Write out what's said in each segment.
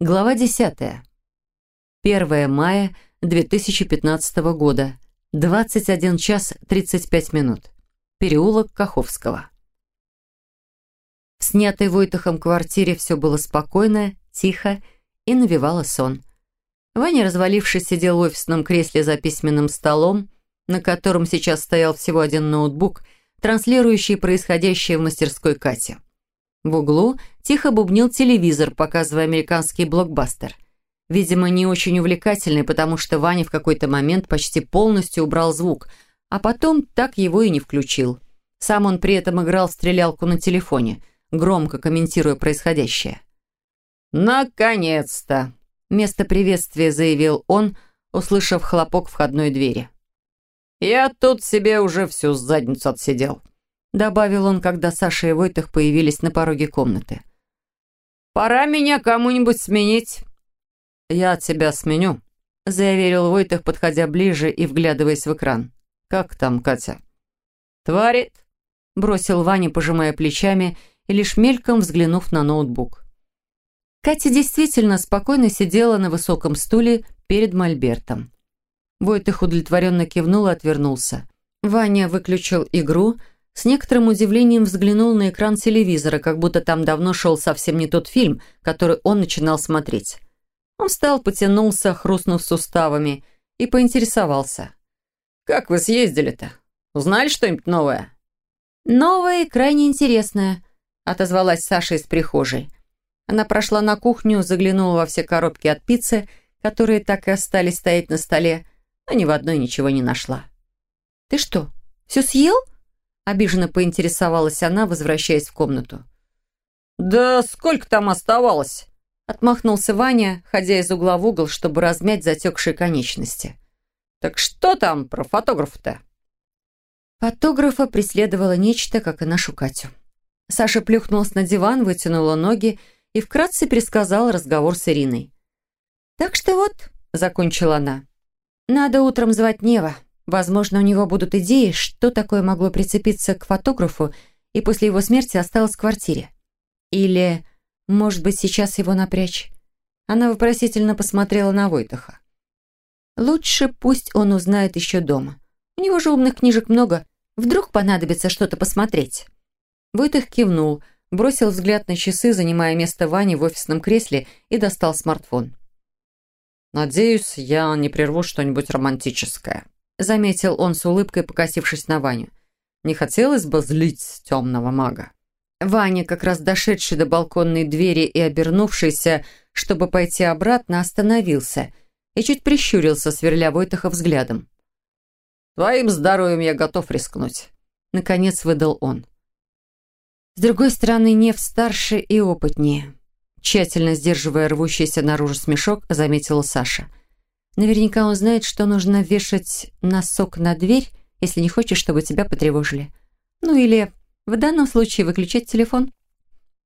Глава 10. 1 мая 2015 года. 21 час 35 минут. Переулок Каховского. В снятой Войтахом квартире все было спокойно, тихо и навевало сон. Ваня, развалившись, сидел в офисном кресле за письменным столом, на котором сейчас стоял всего один ноутбук, транслирующий происходящее в мастерской Кати. В углу тихо бубнил телевизор, показывая американский блокбастер. Видимо, не очень увлекательный, потому что Ваня в какой-то момент почти полностью убрал звук, а потом так его и не включил. Сам он при этом играл в стрелялку на телефоне, громко комментируя происходящее. «Наконец-то!» – вместо приветствия заявил он, услышав хлопок входной двери. «Я тут себе уже всю задницу отсидел добавил он, когда Саша и Войтах появились на пороге комнаты. «Пора меня кому-нибудь сменить». «Я тебя сменю», — заверил Войтах, подходя ближе и вглядываясь в экран. «Как там, Катя?» «Творит», — бросил Ваня, пожимая плечами и лишь мельком взглянув на ноутбук. Катя действительно спокойно сидела на высоком стуле перед мольбертом. Войтых удовлетворенно кивнул и отвернулся. Ваня выключил игру, — с некоторым удивлением взглянул на экран телевизора, как будто там давно шел совсем не тот фильм, который он начинал смотреть. Он встал, потянулся, хрустнув суставами, и поинтересовался. «Как вы съездили-то? Узнали что-нибудь новое?» «Новое и крайне интересное», — отозвалась Саша из прихожей. Она прошла на кухню, заглянула во все коробки от пиццы, которые так и остались стоять на столе, но ни в одной ничего не нашла. «Ты что, все съел?» Обиженно поинтересовалась она, возвращаясь в комнату. «Да сколько там оставалось?» Отмахнулся Ваня, ходя из угла в угол, чтобы размять затекшие конечности. «Так что там про фотографа-то?» Фотографа преследовало нечто, как и нашу Катю. Саша плюхнулась на диван, вытянула ноги и вкратце пересказала разговор с Ириной. «Так что вот», — закончила она, — «надо утром звать Нева. Возможно, у него будут идеи, что такое могло прицепиться к фотографу и после его смерти осталось в квартире. Или, может быть, сейчас его напрячь. Она вопросительно посмотрела на Войтаха. Лучше пусть он узнает еще дома. У него же умных книжек много. Вдруг понадобится что-то посмотреть. Войтах кивнул, бросил взгляд на часы, занимая место Вани в офисном кресле, и достал смартфон. «Надеюсь, я не прерву что-нибудь романтическое», заметил он с улыбкой, покосившись на Ваню. Не хотелось бы злить темного мага. Ваня, как раз дошедший до балконной двери и обернувшийся, чтобы пойти обратно, остановился и чуть прищурился, сверля Войтаха взглядом. «Твоим здоровьем я готов рискнуть», — наконец выдал он. С другой стороны, Нев старше и опытнее. Тщательно сдерживая рвущийся наружу смешок, заметила Саша. Наверняка он знает, что нужно вешать носок на дверь, если не хочешь, чтобы тебя потревожили. Ну или, в данном случае, выключать телефон.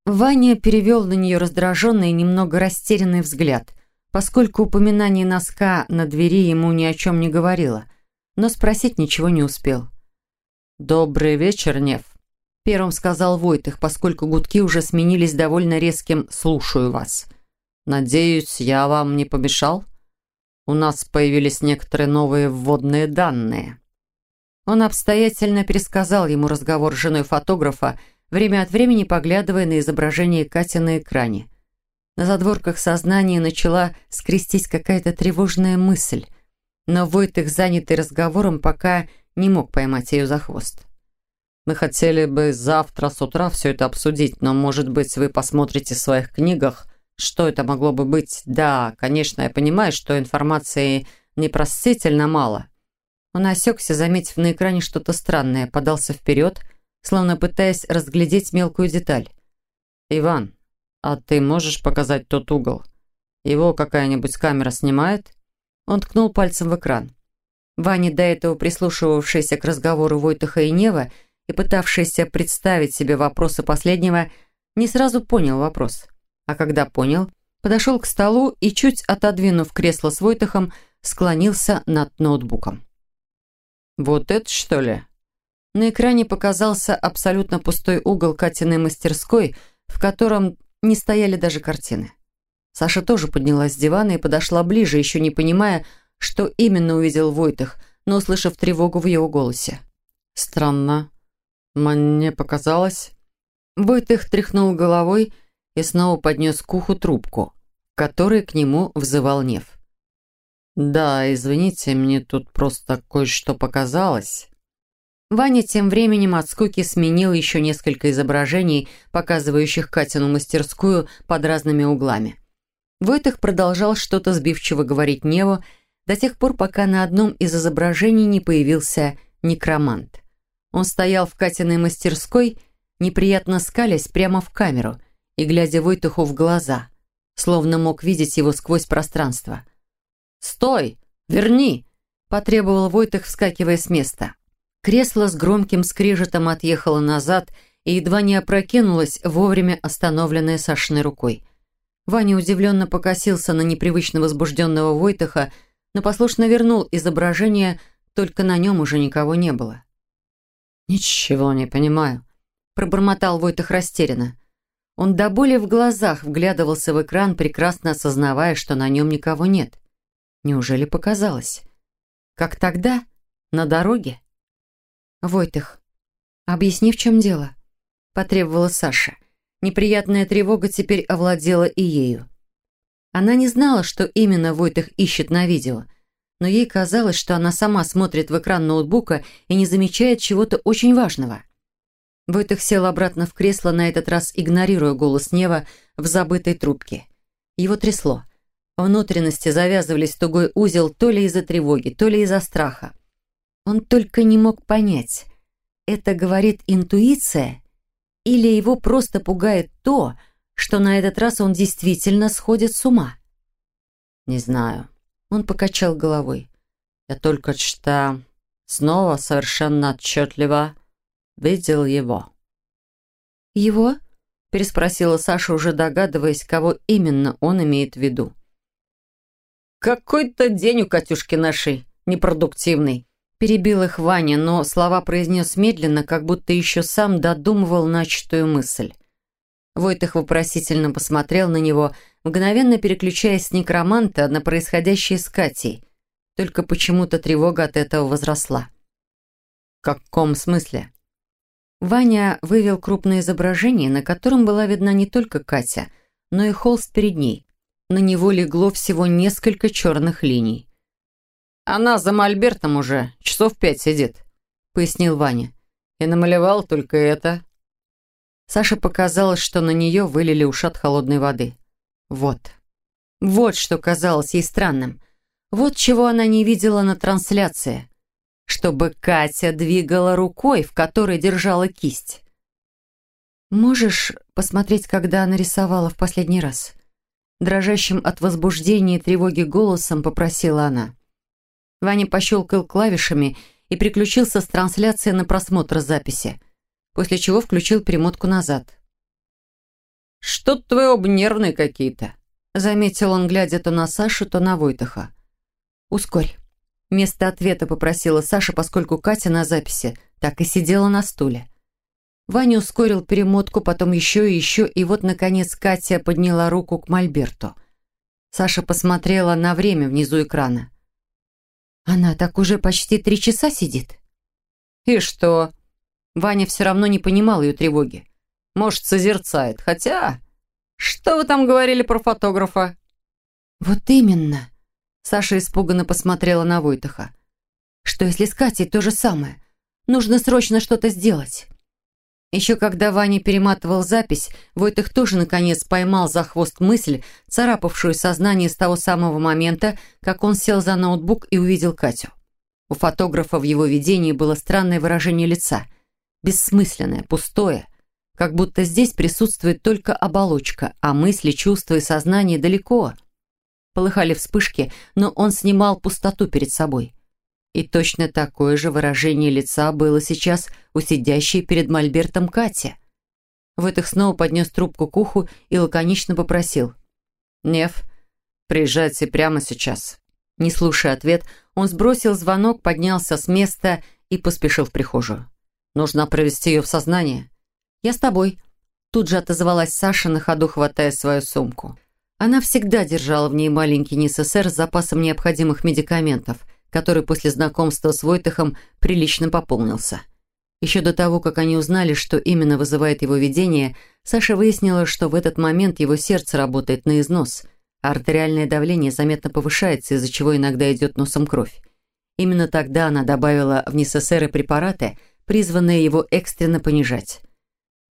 Ваня перевел на нее раздраженный и немного растерянный взгляд, поскольку упоминание носка на двери ему ни о чем не говорило, но спросить ничего не успел. «Добрый вечер, Нев», — первым сказал Войтых, поскольку гудки уже сменились довольно резким «слушаю вас». «Надеюсь, я вам не помешал?» У нас появились некоторые новые вводные данные». Он обстоятельно пересказал ему разговор с женой фотографа, время от времени поглядывая на изображение Кати на экране. На задворках сознания начала скрестись какая-то тревожная мысль, но Войтых, занятый разговором, пока не мог поймать ее за хвост. «Мы хотели бы завтра с утра все это обсудить, но, может быть, вы посмотрите в своих книгах что это могло бы быть? Да, конечно, я понимаю, что информации непростительно мало. Он осекся, заметив на экране что-то странное, подался вперед, словно пытаясь разглядеть мелкую деталь. «Иван, а ты можешь показать тот угол? Его какая-нибудь камера снимает?» Он ткнул пальцем в экран. Ваня, до этого прислушивавшийся к разговору Войтаха и Нева и пытавшийся представить себе вопросы последнего, не сразу понял вопрос а когда понял, подошел к столу и, чуть отодвинув кресло с Войтахом, склонился над ноутбуком. «Вот это что ли?» На экране показался абсолютно пустой угол Катиной мастерской, в котором не стояли даже картины. Саша тоже поднялась с дивана и подошла ближе, еще не понимая, что именно увидел Войтых, но услышав тревогу в его голосе. «Странно. Мне показалось...» Войтых тряхнул головой и снова поднес к уху трубку, которой к нему взывал Нев. «Да, извините, мне тут просто кое-что показалось». Ваня тем временем от скуки сменил еще несколько изображений, показывающих Катину мастерскую под разными углами. Войтых продолжал что-то сбивчиво говорить Неву до тех пор, пока на одном из изображений не появился некромант. Он стоял в Катиной мастерской, неприятно скалясь прямо в камеру и глядя Войтуху в глаза, словно мог видеть его сквозь пространство. «Стой! Верни!» – потребовал Войтых, вскакивая с места. Кресло с громким скрежетом отъехало назад и едва не опрокинулось, вовремя остановленное Сашиной рукой. Ваня удивленно покосился на непривычно возбужденного Войтаха, но послушно вернул изображение, только на нем уже никого не было. «Ничего не понимаю», — пробормотал Войтах растерянно. Он до боли в глазах вглядывался в экран, прекрасно осознавая, что на нем никого нет. Неужели показалось? Как тогда? На дороге? «Войтых, объясни, в чем дело?» – потребовала Саша. Неприятная тревога теперь овладела и ею. Она не знала, что именно Войтых ищет на видео, но ей казалось, что она сама смотрит в экран ноутбука и не замечает чего-то очень важного. Войтых сел обратно в кресло, на этот раз игнорируя голос Нева в забытой трубке. Его трясло. Внутренности завязывались в тугой узел то ли из-за тревоги, то ли из-за страха. Он только не мог понять, это говорит интуиция или его просто пугает то, что на этот раз он действительно сходит с ума. «Не знаю». Он покачал головой. «Я только что снова совершенно отчетливо видел его». «Его?» – переспросила Саша, уже догадываясь, кого именно он имеет в виду. «Какой-то день у Катюшки нашей непродуктивный», Перебил их Ваня, но слова произнес медленно, как будто еще сам додумывал начатую мысль. Войтых вопросительно посмотрел на него, мгновенно переключаясь с некроманта на происходящее с Катей. Только почему-то тревога от этого возросла. «В каком смысле?» Ваня вывел крупное изображение, на котором была видна не только Катя, но и холст перед ней. На него легло всего несколько черных линий. Она за мольбертом уже часов пять сидит», — пояснил Ваня. «И намалевал только это». Саше показалось, что на нее вылили ушат холодной воды. Вот. Вот что казалось ей странным. Вот чего она не видела на трансляции. Чтобы Катя двигала рукой, в которой держала кисть. «Можешь посмотреть, когда она рисовала в последний раз?» Дрожащим от возбуждения и тревоги голосом попросила она. Ваня пощелкал клавишами и переключился с трансляции на просмотр записи, после чего включил перемотку назад. «Что-то твои оба нервные какие-то», — заметил он, глядя то на Сашу, то на Войтаха. «Ускорь». Вместо ответа попросила Саша, поскольку Катя на записи так и сидела на стуле. Ваня ускорил перемотку, потом еще и еще, и вот, наконец, Катя подняла руку к Мольберту. Саша посмотрела на время внизу экрана. Она так уже почти три часа сидит. И что? Ваня все равно не понимал ее тревоги. Может, созерцает. Хотя... Что вы там говорили про фотографа? Вот именно. Саша испуганно посмотрела на Войтаха. Что если с Катей то же самое? Нужно срочно что-то сделать. Еще когда Ваня перематывал запись, Войтых тоже, наконец, поймал за хвост мысль, царапавшую сознание с того самого момента, как он сел за ноутбук и увидел Катю. У фотографа в его видении было странное выражение лица. Бессмысленное, пустое. Как будто здесь присутствует только оболочка, а мысли, чувства и сознание далеко. Полыхали вспышки, но он снимал пустоту перед собой. И точно такое же выражение лица было сейчас у сидящей перед мольбертом Кати. Вытых снова поднес трубку к уху и лаконично попросил. «Нев, приезжайте прямо сейчас». Не слушая ответ, он сбросил звонок, поднялся с места и поспешил в прихожую. «Нужно провести ее в сознание». «Я с тобой», — тут же отозвалась Саша, на ходу хватая свою сумку. Она всегда держала в ней маленький НССР с запасом необходимых медикаментов, который после знакомства с Войтахом прилично пополнился. Еще до того, как они узнали, что именно вызывает его видение, Саша выяснила, что в этот момент его сердце работает на износ, а артериальное давление заметно повышается, из-за чего иногда идет носом кровь. Именно тогда она добавила в НССР препараты, призванные его экстренно понижать.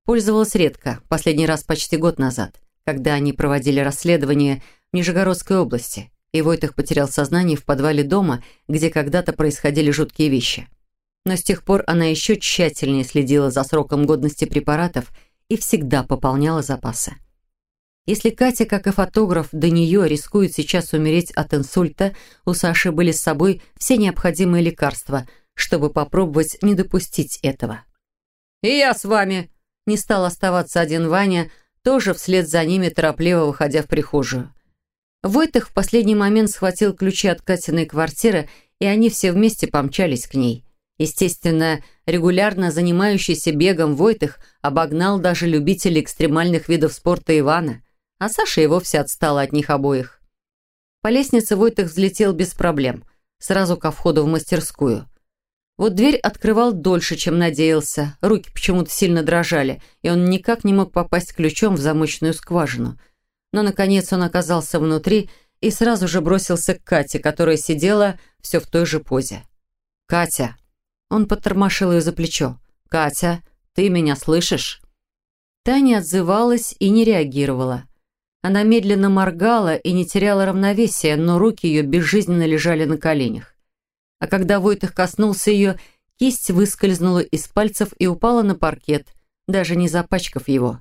Пользовалась редко, последний раз почти год назад, когда они проводили расследование в Нижегородской области, и Войтах потерял сознание в подвале дома, где когда-то происходили жуткие вещи но с тех пор она еще тщательнее следила за сроком годности препаратов и всегда пополняла запасы. Если Катя, как и фотограф, до нее рискует сейчас умереть от инсульта, у Саши были с собой все необходимые лекарства, чтобы попробовать не допустить этого. «И я с вами!» Не стал оставаться один Ваня, тоже вслед за ними торопливо выходя в прихожую. Войтых в последний момент схватил ключи от Катиной квартиры, и они все вместе помчались к ней – Естественно, регулярно занимающийся бегом Войтых обогнал даже любителей экстремальных видов спорта Ивана, а Саша и вовсе отстала от них обоих. По лестнице Войтых взлетел без проблем, сразу ко входу в мастерскую. Вот дверь открывал дольше, чем надеялся, руки почему-то сильно дрожали, и он никак не мог попасть ключом в замочную скважину. Но, наконец, он оказался внутри и сразу же бросился к Кате, которая сидела все в той же позе. «Катя!» Он потормошил ее за плечо. «Катя, ты меня слышишь?» Таня отзывалась и не реагировала. Она медленно моргала и не теряла равновесия, но руки ее безжизненно лежали на коленях. А когда Войтых коснулся ее, кисть выскользнула из пальцев и упала на паркет, даже не запачкав его.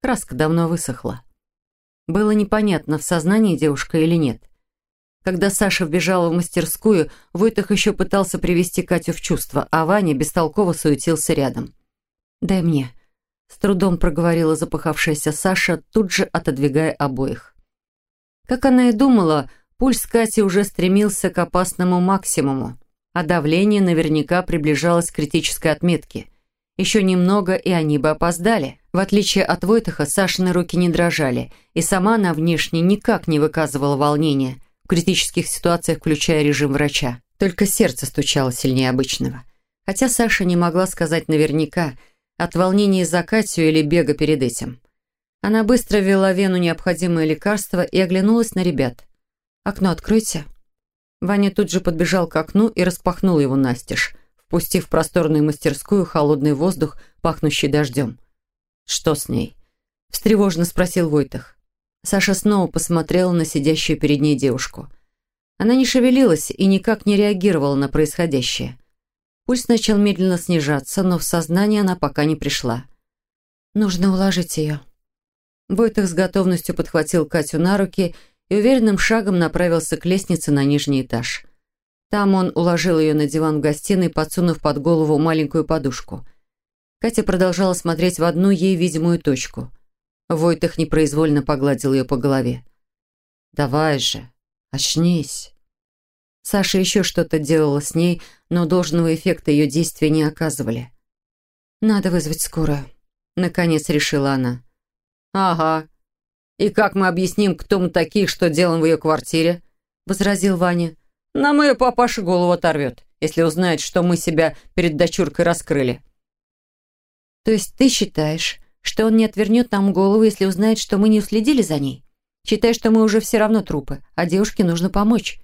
Краска давно высохла. Было непонятно, в сознании девушка или нет. Когда Саша вбежала в мастерскую, Войтах еще пытался привести Катю в чувство, а Ваня бестолково суетился рядом. «Дай мне», — с трудом проговорила запыхавшаяся Саша, тут же отодвигая обоих. Как она и думала, пульс Кати уже стремился к опасному максимуму, а давление наверняка приближалось к критической отметке. Еще немного, и они бы опоздали. В отличие от Войтаха, Сашины руки не дрожали, и сама она внешне никак не выказывала волнения — в критических ситуациях, включая режим врача. Только сердце стучало сильнее обычного. Хотя Саша не могла сказать наверняка, от волнения из-за Катю или бега перед этим. Она быстро ввела вену необходимое лекарство и оглянулась на ребят. «Окно откройте». Ваня тут же подбежал к окну и распахнул его настежь, впустив в просторную мастерскую холодный воздух, пахнущий дождем. «Что с ней?» – встревоженно спросил Войтах. Саша снова посмотрела на сидящую перед ней девушку. Она не шевелилась и никак не реагировала на происходящее. Пульс начал медленно снижаться, но в сознание она пока не пришла. «Нужно уложить ее». Бойтых с готовностью подхватил Катю на руки и уверенным шагом направился к лестнице на нижний этаж. Там он уложил ее на диван в гостиной, подсунув под голову маленькую подушку. Катя продолжала смотреть в одну ей видимую точку. Войтых непроизвольно погладил ее по голове. «Давай же, очнись». Саша еще что-то делала с ней, но должного эффекта ее действия не оказывали. «Надо вызвать скорую», — наконец решила она. «Ага. И как мы объясним, кто мы такие, что делаем в ее квартире?» — возразил Ваня. «Нам ее папаша голову оторвет, если узнает, что мы себя перед дочуркой раскрыли». «То есть ты считаешь, что он не отвернет нам голову, если узнает, что мы не уследили за ней. Считай, что мы уже все равно трупы, а девушке нужно помочь».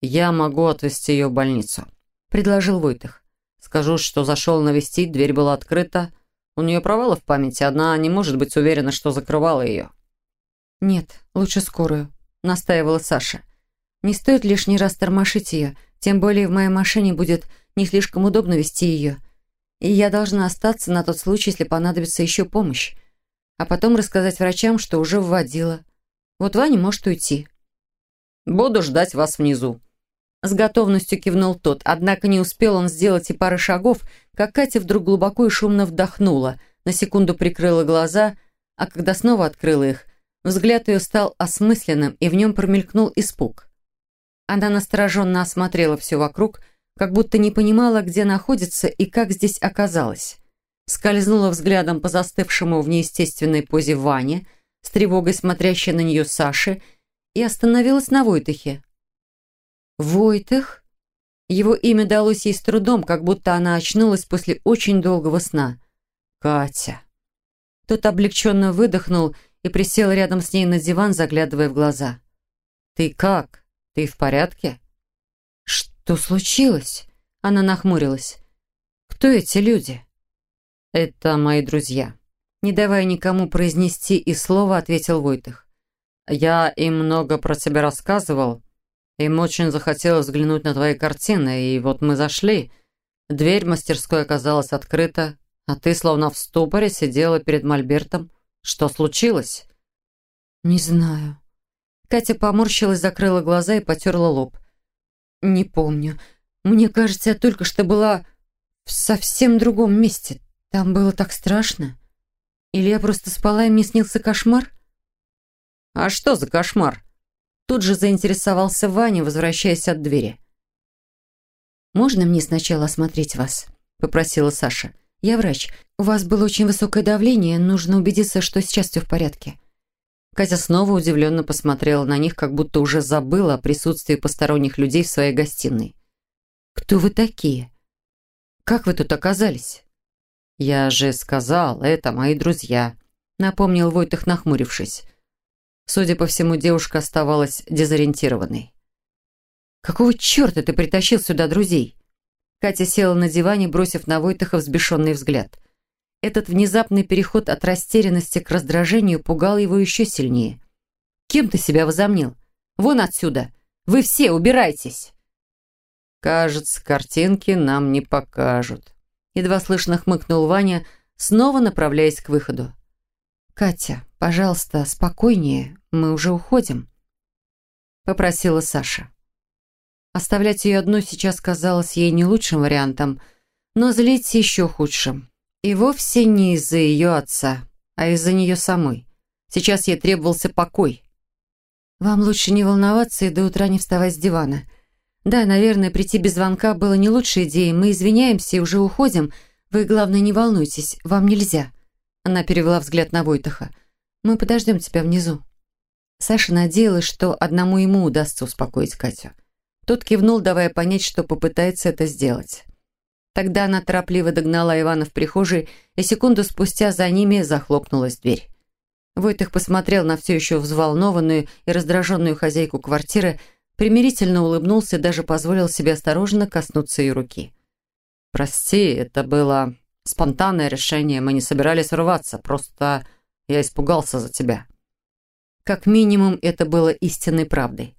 «Я могу отвезти ее в больницу», — предложил Войтых. «Скажу, что зашел навестить, дверь была открыта. У нее провалы в памяти, одна не может быть уверена, что закрывала ее». «Нет, лучше скорую», — настаивала Саша. «Не стоит лишний раз тормошить ее, тем более в моей машине будет не слишком удобно вести ее и я должна остаться на тот случай, если понадобится еще помощь. А потом рассказать врачам, что уже вводила. Вот Ваня может уйти. «Буду ждать вас внизу». С готовностью кивнул тот, однако не успел он сделать и пары шагов, как Катя вдруг глубоко и шумно вдохнула, на секунду прикрыла глаза, а когда снова открыла их, взгляд ее стал осмысленным, и в нем промелькнул испуг. Она настороженно осмотрела все вокруг, как будто не понимала, где находится и как здесь оказалась. Скользнула взглядом по застывшему в неестественной позе Ване, с тревогой смотрящая на нее Саши, и остановилась на Войтахе. «Войтах?» Его имя далось ей с трудом, как будто она очнулась после очень долгого сна. «Катя». Тот облегченно выдохнул и присел рядом с ней на диван, заглядывая в глаза. «Ты как? Ты в порядке?» «Что случилось?» Она нахмурилась. «Кто эти люди?» «Это мои друзья». Не давая никому произнести и слова, ответил Войтых. «Я им много про тебя рассказывал. Им очень захотелось взглянуть на твои картины, и вот мы зашли. Дверь мастерской оказалась открыта, а ты словно в ступоре сидела перед мольбертом. Что случилось?» «Не знаю». Катя поморщилась, закрыла глаза и потерла лоб. «Не помню. Мне кажется, я только что была в совсем другом месте. Там было так страшно. Или я просто спала, и мне снился кошмар?» «А что за кошмар?» Тут же заинтересовался Ваня, возвращаясь от двери. «Можно мне сначала осмотреть вас?» – попросила Саша. «Я врач. У вас было очень высокое давление. Нужно убедиться, что сейчас все в порядке». Катя снова удивленно посмотрела на них, как будто уже забыла о присутствии посторонних людей в своей гостиной. «Кто вы такие? Как вы тут оказались?» «Я же сказал, это мои друзья», — напомнил Войтых, нахмурившись. Судя по всему, девушка оставалась дезориентированной. «Какого черта ты притащил сюда друзей?» Катя села на диване, бросив на Войтыха взбешенный взгляд. Этот внезапный переход от растерянности к раздражению пугал его еще сильнее. «Кем ты себя возомнил? Вон отсюда! Вы все убирайтесь!» «Кажется, картинки нам не покажут», — едва слышно хмыкнул Ваня, снова направляясь к выходу. «Катя, пожалуйста, спокойнее, мы уже уходим», — попросила Саша. Оставлять ее одну сейчас казалось ей не лучшим вариантом, но злить еще худшим. И вовсе не из-за ее отца, а из-за нее самой. Сейчас ей требовался покой. «Вам лучше не волноваться и до утра не вставать с дивана. Да, наверное, прийти без звонка было не лучшей идеей. Мы извиняемся и уже уходим. Вы, главное, не волнуйтесь, вам нельзя». Она перевела взгляд на Войтаха. «Мы подождем тебя внизу». Саша надеялась, что одному ему удастся успокоить Катю. Тот кивнул, давая понять, что попытается это сделать. Тогда она торопливо догнала Ивана в прихожей, и секунду спустя за ними захлопнулась дверь. Войтых посмотрел на все еще взволнованную и раздраженную хозяйку квартиры, примирительно улыбнулся и даже позволил себе осторожно коснуться ее руки. «Прости, это было спонтанное решение, мы не собирались рваться, просто я испугался за тебя». Как минимум, это было истинной правдой.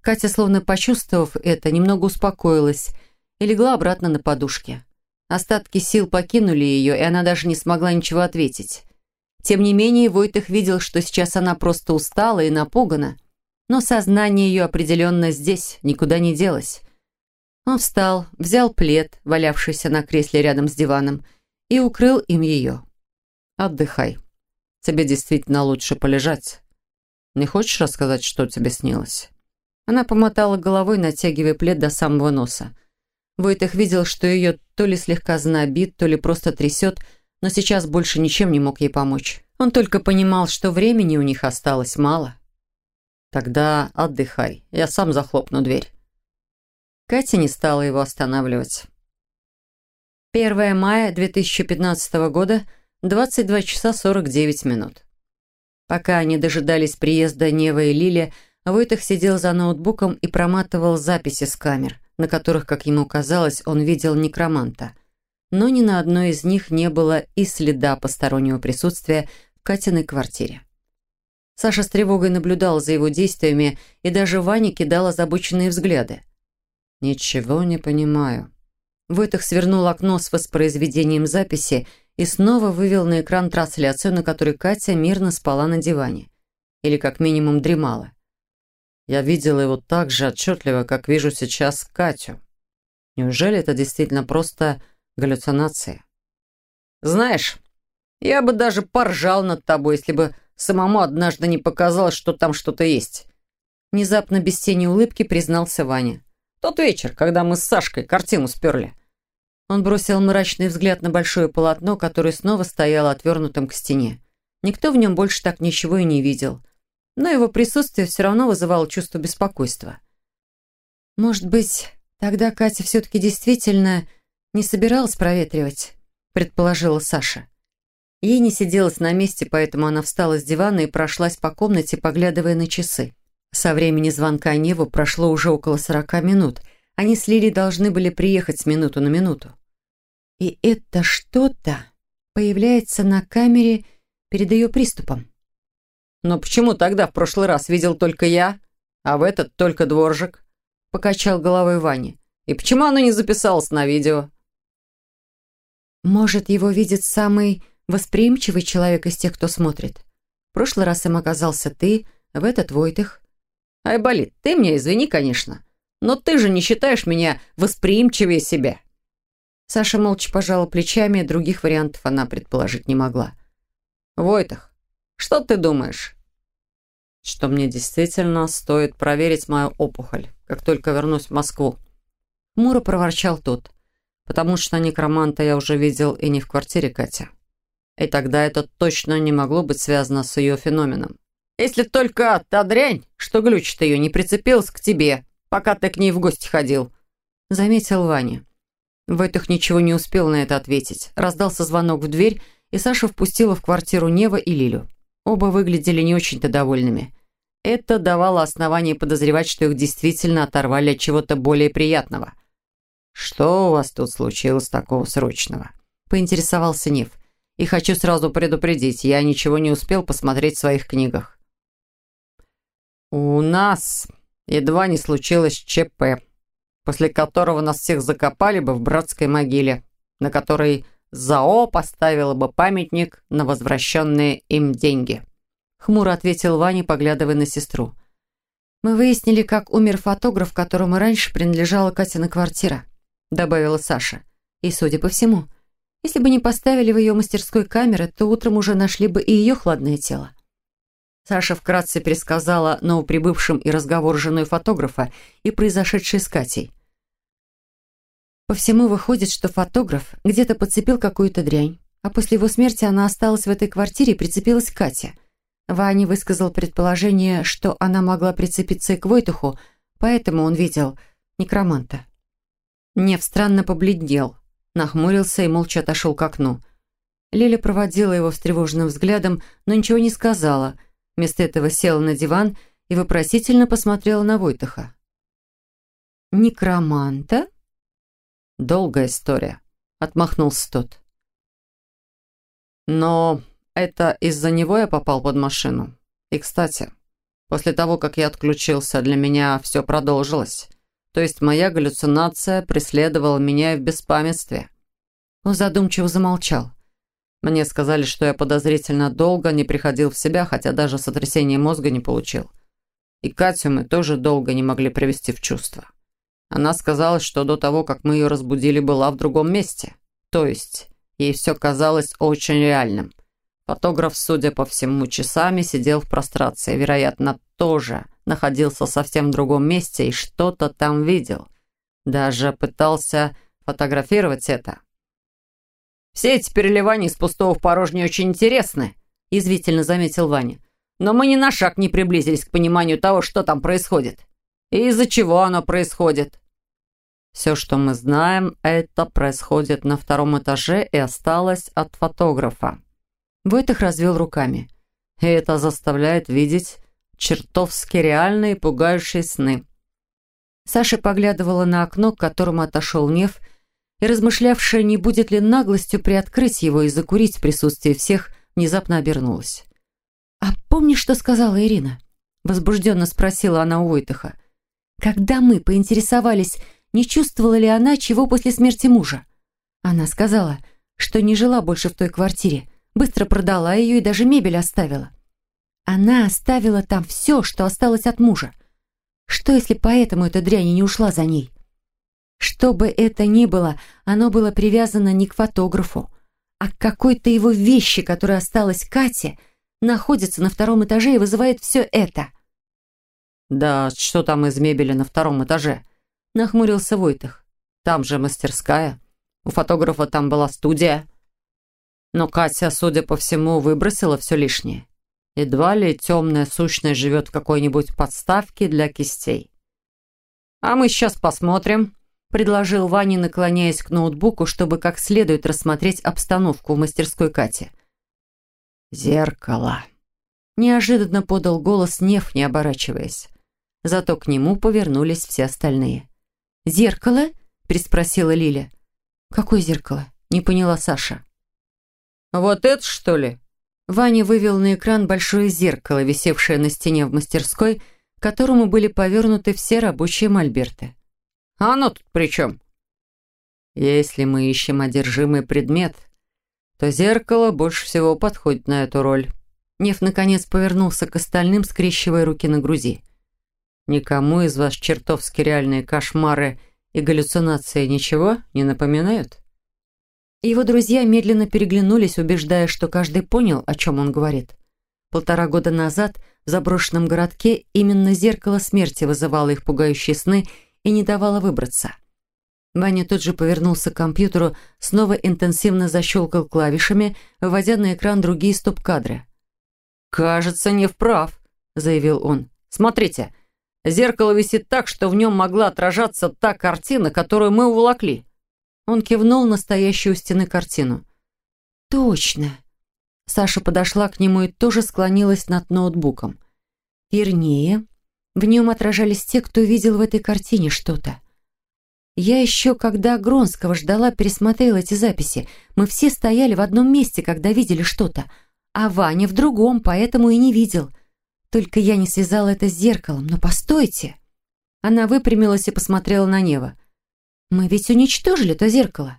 Катя, словно почувствовав это, немного успокоилась – и легла обратно на подушке. Остатки сил покинули ее, и она даже не смогла ничего ответить. Тем не менее, Войтых видел, что сейчас она просто устала и напугана, но сознание ее определенно здесь, никуда не делось. Он встал, взял плед, валявшийся на кресле рядом с диваном, и укрыл им ее. «Отдыхай. Тебе действительно лучше полежать. Не хочешь рассказать, что тебе снилось?» Она помотала головой, натягивая плед до самого носа. Войтых видел, что ее то ли слегка знобит, то ли просто трясет, но сейчас больше ничем не мог ей помочь. Он только понимал, что времени у них осталось мало. «Тогда отдыхай, я сам захлопну дверь». Катя не стала его останавливать. 1 мая 2015 года, 22 часа 49 минут. Пока они дожидались приезда Нева и Лили, Войтых сидел за ноутбуком и проматывал записи с камер – на которых, как ему казалось, он видел некроманта. Но ни на одной из них не было и следа постороннего присутствия в Катиной квартире. Саша с тревогой наблюдал за его действиями, и даже Ваня кидал озабоченные взгляды. «Ничего не понимаю». Войтах свернул окно с воспроизведением записи и снова вывел на экран трансляцию, на которой Катя мирно спала на диване. Или как минимум дремала. Я видела его так же отчетливо, как вижу сейчас Катю. Неужели это действительно просто галлюцинация? Знаешь, я бы даже поржал над тобой, если бы самому однажды не показалось, что там что-то есть. Внезапно без тени улыбки признался Ваня. Тот вечер, когда мы с Сашкой картину сперли. Он бросил мрачный взгляд на большое полотно, которое снова стояло отвернутым к стене. Никто в нем больше так ничего и не видел. Но его присутствие все равно вызывало чувство беспокойства. «Может быть, тогда Катя все-таки действительно не собиралась проветривать?» предположила Саша. Ей не сиделось на месте, поэтому она встала с дивана и прошлась по комнате, поглядывая на часы. Со времени звонка Неву прошло уже около сорока минут. Они с Лили должны были приехать с минуту на минуту. И это что-то появляется на камере перед ее приступом. «Но почему тогда в прошлый раз видел только я, а в этот только дворжик?» Покачал головой Ваня. «И почему оно не записалось на видео?» «Может, его видит самый восприимчивый человек из тех, кто смотрит. В прошлый раз им оказался ты, в этот Войтых. Айболит, ты мне извини, конечно, но ты же не считаешь меня восприимчивее себя. Саша молча пожала плечами, других вариантов она предположить не могла. Войтах, что ты думаешь? Что мне действительно стоит проверить мою опухоль, как только вернусь в Москву. Мура проворчал тот, потому что некроманта я уже видел и не в квартире Катя. И тогда это точно не могло быть связано с ее феноменом. Если только та дрянь, что глючит ее, не прицепилась к тебе, пока ты к ней в гости ходил», — заметил Ваня. Войтых ничего не успел на это ответить. Раздался звонок в дверь, и Саша впустила в квартиру Нева и Лилю. Оба выглядели не очень-то довольными. Это давало основание подозревать, что их действительно оторвали от чего-то более приятного. «Что у вас тут случилось такого срочного?» — поинтересовался Нев. И хочу сразу предупредить, я ничего не успел посмотреть в своих книгах. У нас едва не случилось ЧП, после которого нас всех закопали бы в братской могиле, на которой ЗАО поставило бы памятник на возвращенные им деньги. Хмуро ответил Ваня, поглядывая на сестру. «Мы выяснили, как умер фотограф, которому раньше принадлежала Катина квартира», добавила Саша. «И, судя по всему, если бы не поставили в ее мастерской камеры, то утром уже нашли бы и ее хладное тело. Саша вкратце пересказала новоприбывшим и разговор с женой фотографа и произошедшее с Катей. По всему выходит, что фотограф где-то подцепил какую-то дрянь, а после его смерти она осталась в этой квартире и прицепилась к Кате. Ваня высказал предположение, что она могла прицепиться и к Войтуху, поэтому он видел некроманта. Нев странно побледнел, нахмурился и молча отошел к окну. Лиля проводила его встревоженным взглядом, но ничего не сказала. Вместо этого села на диван и вопросительно посмотрела на Войтаха. «Некроманта?» «Долгая история», — отмахнулся тот. «Но это из-за него я попал под машину. И, кстати, после того, как я отключился, для меня все продолжилось. То есть моя галлюцинация преследовала меня в беспамятстве. Он задумчиво замолчал. Мне сказали, что я подозрительно долго не приходил в себя, хотя даже сотрясение мозга не получил. И Катю мы тоже долго не могли привести в чувство. Она сказала, что до того, как мы ее разбудили, была в другом месте. То есть ей все казалось очень реальным. Фотограф, судя по всему, часами сидел в прострации, вероятно, тоже находился совсем в другом месте и что-то там видел. Даже пытался фотографировать это. «Все эти переливания из пустого в порожнее очень интересны», – язвительно заметил Ваня. «Но мы ни на шаг не приблизились к пониманию того, что там происходит. И из-за чего оно происходит». Все, что мы знаем, это происходит на втором этаже и осталось от фотографа. Войтых развел руками. И это заставляет видеть чертовски реальные пугающие сны. Саша поглядывала на окно, к которому отошел Нев, и, размышлявшая, не будет ли наглостью приоткрыть его и закурить в присутствии всех, внезапно обернулась. «А помнишь, что сказала Ирина?» Возбужденно спросила она у Войтаха. «Когда мы поинтересовались, не чувствовала ли она чего после смерти мужа?» Она сказала, что не жила больше в той квартире, быстро продала ее и даже мебель оставила. Она оставила там все, что осталось от мужа. Что, если поэтому эта дрянь не ушла за ней? Что бы это ни было, оно было привязано не к фотографу, а к какой-то его вещи, которая осталась Кате, находится на втором этаже и вызывает все это. «Да что там из мебели на втором этаже?» — нахмурился Войтах. «Там же мастерская. У фотографа там была студия». Но Катя, судя по всему, выбросила все лишнее. Едва ли темная сущность живет в какой-нибудь подставке для кистей. «А мы сейчас посмотрим», — предложил Ваня, наклоняясь к ноутбуку, чтобы как следует рассмотреть обстановку в мастерской Кати. «Зеркало», — неожиданно подал голос Нев, не оборачиваясь. Зато к нему повернулись все остальные. «Зеркало?» — переспросила Лиля. «Какое зеркало?» — не поняла Саша. «Вот это, что ли?» Ваня вывел на экран большое зеркало, висевшее на стене в мастерской, к которому были повернуты все рабочие мольберты. «А оно тут при чем?» «Если мы ищем одержимый предмет, то зеркало больше всего подходит на эту роль». Нев, наконец, повернулся к остальным, скрещивая руки на груди. «Никому из вас чертовски реальные кошмары и галлюцинации ничего не напоминают?» Его друзья медленно переглянулись, убеждая, что каждый понял, о чем он говорит. Полтора года назад в заброшенном городке именно зеркало смерти вызывало их пугающие сны и не давало выбраться. Ваня тут же повернулся к компьютеру, снова интенсивно защелкал клавишами, выводя на экран другие стоп-кадры. «Кажется, не вправ», — заявил он. «Смотрите, зеркало висит так, что в нем могла отражаться та картина, которую мы уволокли». Он кивнул на стоящую у стены картину. «Точно!» Саша подошла к нему и тоже склонилась над ноутбуком. Вернее, в нем отражались те, кто видел в этой картине что-то. Я еще, когда Гронского ждала, пересмотрела эти записи. Мы все стояли в одном месте, когда видели что-то, а Ваня в другом, поэтому и не видел. Только я не связала это с зеркалом. Но постойте!» Она выпрямилась и посмотрела на небо. «Мы ведь уничтожили то зеркало».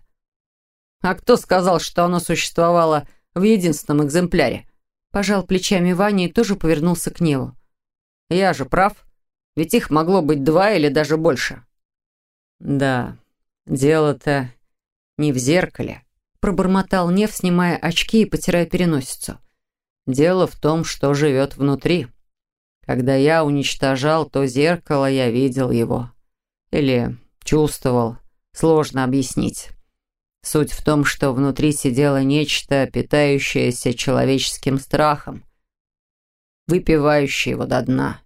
«А кто сказал, что оно существовало в единственном экземпляре?» Пожал плечами Ваня и тоже повернулся к Неву. Я же прав. Ведь их могло быть два или даже больше. Да, дело-то не в зеркале. Пробормотал Нев, снимая очки и потирая переносицу. Дело в том, что живет внутри. Когда я уничтожал то зеркало, я видел его. Или чувствовал. Сложно объяснить. Суть в том, что внутри сидело нечто, питающееся человеческим страхом, выпивающее его до дна.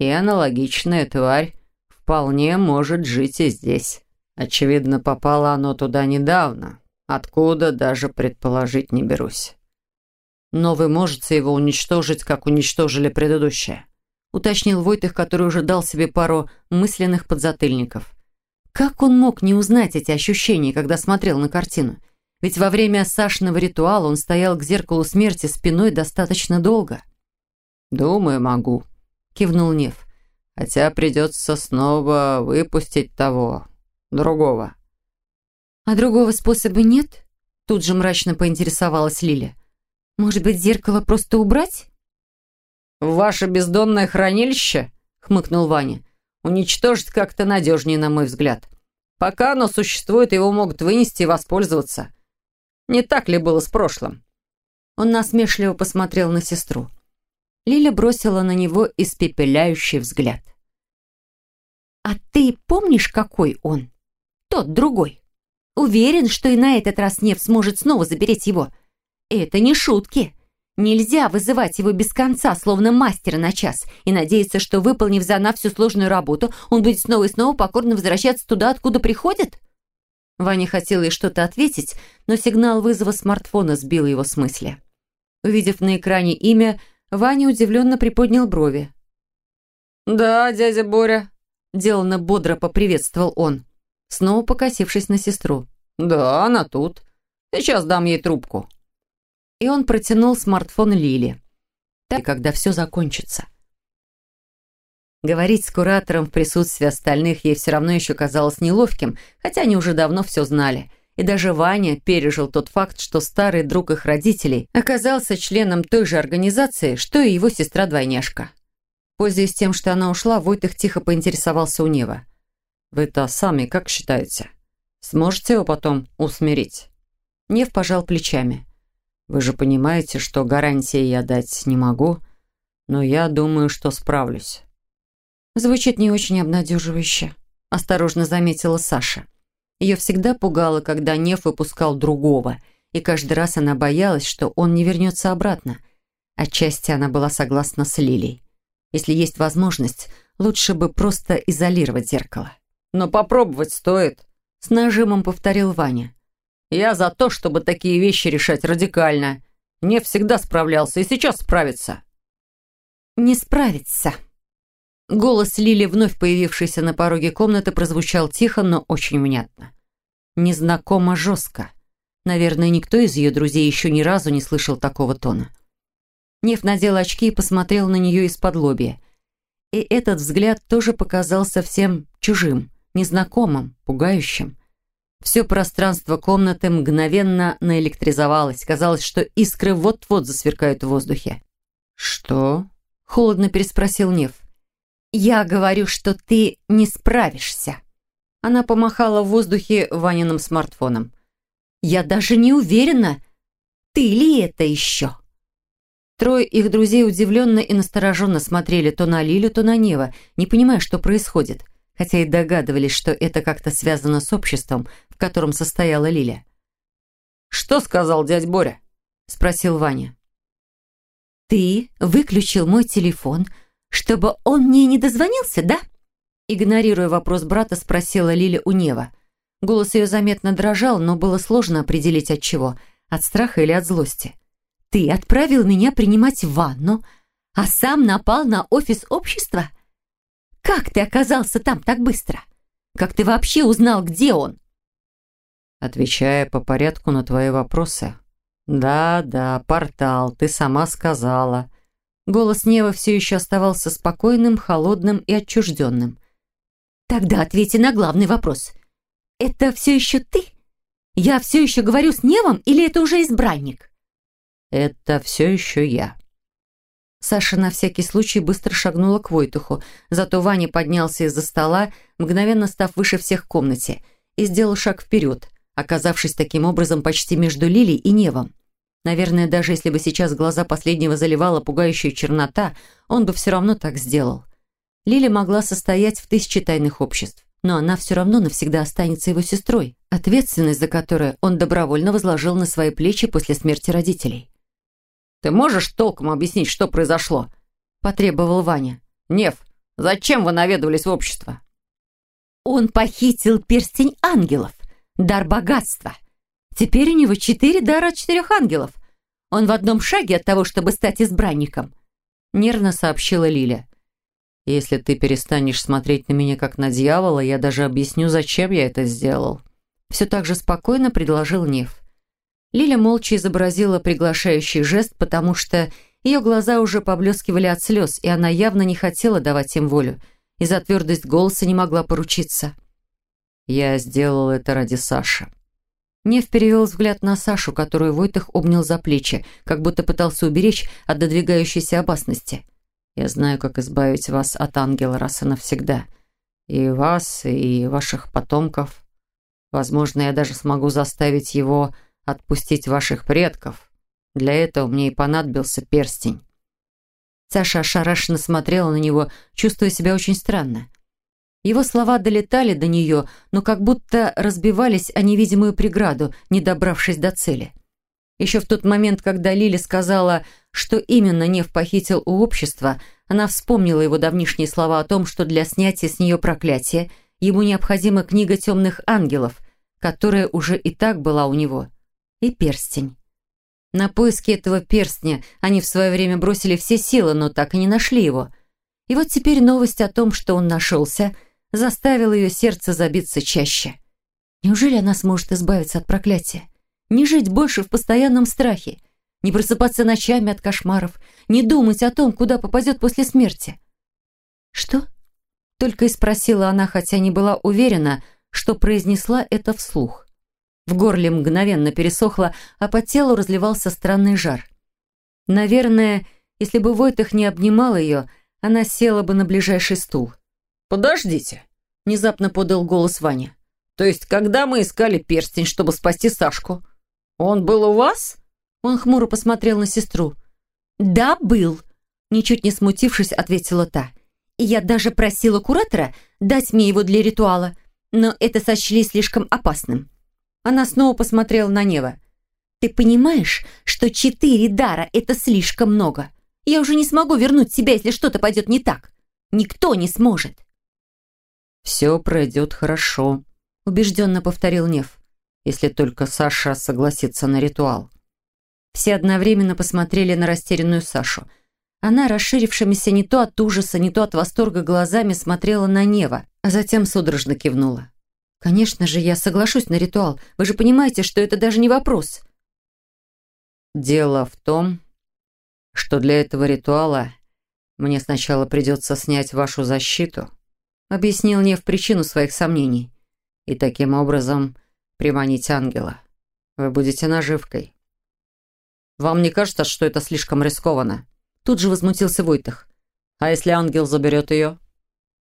И аналогичная тварь вполне может жить и здесь. Очевидно, попало оно туда недавно. Откуда, даже предположить не берусь. Но вы можете его уничтожить, как уничтожили предыдущее. Уточнил Войтых, который уже дал себе пару мысленных подзатыльников. Как он мог не узнать эти ощущения, когда смотрел на картину? Ведь во время Сашиного ритуала он стоял к зеркалу смерти спиной достаточно долго. «Думаю, могу», кивнул Нев. Хотя придется снова выпустить того, другого. А другого способа нет? Тут же мрачно поинтересовалась Лиля. Может быть, зеркало просто убрать? Ваше бездонное хранилище? Хмыкнул Ваня. Уничтожить как-то надежнее, на мой взгляд. Пока оно существует, его могут вынести и воспользоваться. Не так ли было с прошлым? Он насмешливо посмотрел на сестру. Лиля бросила на него испепеляющий взгляд. «А ты помнишь, какой он? Тот другой. Уверен, что и на этот раз Нев сможет снова забереть его. Это не шутки. Нельзя вызывать его без конца, словно мастера на час, и надеяться, что, выполнив за она всю сложную работу, он будет снова и снова покорно возвращаться туда, откуда приходит?» Ваня хотел ей что-то ответить, но сигнал вызова смартфона сбил его с мысли. Увидев на экране имя, Ваня удивленно приподнял брови. «Да, дядя Боря», — деланно бодро поприветствовал он, снова покосившись на сестру. «Да, она тут. Сейчас дам ей трубку». И он протянул смартфон Лили. Так, когда все закончится. Говорить с куратором в присутствии остальных ей все равно еще казалось неловким, хотя они уже давно все знали — и даже Ваня пережил тот факт, что старый друг их родителей оказался членом той же организации, что и его сестра-двойняшка. Пользуясь тем, что она ушла, Войтых тихо поинтересовался у Нева. «Вы-то сами как считаете? Сможете его потом усмирить?» Нев пожал плечами. «Вы же понимаете, что гарантии я дать не могу, но я думаю, что справлюсь». Звучит не очень обнадеживающе, осторожно заметила Саша. Ее всегда пугало, когда Нев выпускал другого, и каждый раз она боялась, что он не вернется обратно. Отчасти она была согласна с Лилей. Если есть возможность, лучше бы просто изолировать зеркало. «Но попробовать стоит», — с нажимом повторил Ваня. «Я за то, чтобы такие вещи решать радикально. Не всегда справлялся и сейчас справится». «Не справится». Голос Лили, вновь появившийся на пороге комнаты, прозвучал тихо, но очень внятно. Незнакомо жестко. Наверное, никто из ее друзей еще ни разу не слышал такого тона. Нев надел очки и посмотрел на нее из-под лобья. И этот взгляд тоже показался всем чужим, незнакомым, пугающим. Все пространство комнаты мгновенно наэлектризовалось. Казалось, что искры вот-вот засверкают в воздухе. «Что?» — холодно переспросил Нев. «Я говорю, что ты не справишься». Она помахала в воздухе Ваниным смартфоном. «Я даже не уверена, ты ли это еще?» Трое их друзей удивленно и настороженно смотрели то на Лилю, то на Нева, не понимая, что происходит, хотя и догадывались, что это как-то связано с обществом, в котором состояла Лиля. «Что сказал дядь Боря?» — спросил Ваня. «Ты выключил мой телефон, чтобы он мне не дозвонился, да?» Игнорируя вопрос брата, спросила Лиля у Нева. Голос ее заметно дрожал, но было сложно определить от чего – от страха или от злости. «Ты отправил меня принимать ванну, а сам напал на офис общества? Как ты оказался там так быстро? Как ты вообще узнал, где он?» Отвечая по порядку на твои вопросы. «Да, да, портал, ты сама сказала». Голос Нева все еще оставался спокойным, холодным и отчужденным. Тогда ответьте на главный вопрос. Это все еще ты? Я все еще говорю с Невом или это уже избранник? Это все еще я. Саша на всякий случай быстро шагнула к Войтуху, зато Ваня поднялся из-за стола, мгновенно став выше всех в комнате, и сделал шаг вперед, оказавшись таким образом почти между Лилей и Невом. Наверное, даже если бы сейчас глаза последнего заливала пугающая чернота, он бы все равно так сделал. Лиля могла состоять в тысяче тайных обществ, но она все равно навсегда останется его сестрой, ответственность за которую он добровольно возложил на свои плечи после смерти родителей. «Ты можешь толком объяснить, что произошло?» – потребовал Ваня. «Нев, зачем вы наведывались в общество?» «Он похитил перстень ангелов, дар богатства. Теперь у него четыре дара от четырех ангелов. Он в одном шаге от того, чтобы стать избранником», – нервно сообщила Лиля. Если ты перестанешь смотреть на меня как на дьявола, я даже объясню, зачем я это сделал». Все так же спокойно предложил Нев. Лиля молча изобразила приглашающий жест, потому что ее глаза уже поблескивали от слез, и она явно не хотела давать им волю, и за твердость голоса не могла поручиться. «Я сделал это ради Саши». Нев перевел взгляд на Сашу, которую Войтых обнял за плечи, как будто пытался уберечь от додвигающейся опасности. Я знаю, как избавить вас от ангела раз и навсегда. И вас, и ваших потомков. Возможно, я даже смогу заставить его отпустить ваших предков. Для этого мне и понадобился перстень». Саша ошарашенно смотрела на него, чувствуя себя очень странно. Его слова долетали до нее, но как будто разбивались о невидимую преграду, не добравшись до цели. Еще в тот момент, когда Лили сказала что именно Нев похитил у общества, она вспомнила его давнишние слова о том, что для снятия с нее проклятия ему необходима книга темных ангелов, которая уже и так была у него, и перстень. На поиски этого перстня они в свое время бросили все силы, но так и не нашли его. И вот теперь новость о том, что он нашелся, заставила ее сердце забиться чаще. Неужели она сможет избавиться от проклятия? Не жить больше в постоянном страхе? не просыпаться ночами от кошмаров, не думать о том, куда попадет после смерти. «Что?» — только и спросила она, хотя не была уверена, что произнесла это вслух. В горле мгновенно пересохло, а по телу разливался странный жар. Наверное, если бы Войтах не обнимал ее, она села бы на ближайший стул. «Подождите», — внезапно подал голос Ваня. «То есть, когда мы искали перстень, чтобы спасти Сашку, он был у вас?» Он хмуро посмотрел на сестру. «Да, был», — ничуть не смутившись, ответила та. «И я даже просила куратора дать мне его для ритуала, но это сочли слишком опасным». Она снова посмотрела на Нева. Ты понимаешь, что четыре дара — это слишком много? Я уже не смогу вернуть себя, если что-то пойдет не так. Никто не сможет. «Все пройдет хорошо», — убежденно повторил Нев, «если только Саша согласится на ритуал». Все одновременно посмотрели на растерянную Сашу. Она, расширившимися не то от ужаса, не то от восторга глазами, смотрела на Нева, а затем судорожно кивнула. «Конечно же, я соглашусь на ритуал. Вы же понимаете, что это даже не вопрос». «Дело в том, что для этого ритуала мне сначала придется снять вашу защиту», объяснил Нев причину своих сомнений, и таким образом приманить ангела. Вы будете наживкой. Вам не кажется, что это слишком рискованно?» Тут же возмутился Войтах. «А если ангел заберет ее?»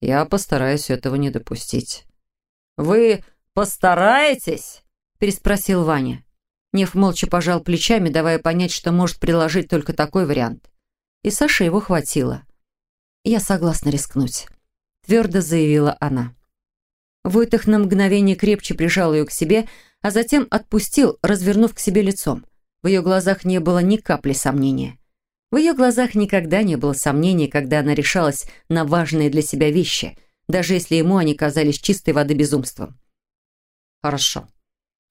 «Я постараюсь этого не допустить». «Вы постараетесь?» переспросил Ваня. Нев молча пожал плечами, давая понять, что может приложить только такой вариант. И Саше его хватило. «Я согласна рискнуть», — твердо заявила она. Войтах на мгновение крепче прижал ее к себе, а затем отпустил, развернув к себе лицом. В ее глазах не было ни капли сомнения. В ее глазах никогда не было сомнений, когда она решалась на важные для себя вещи, даже если ему они казались чистой воды безумством. «Хорошо».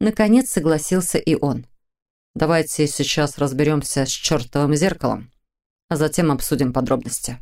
Наконец согласился и он. «Давайте сейчас разберемся с чертовым зеркалом, а затем обсудим подробности».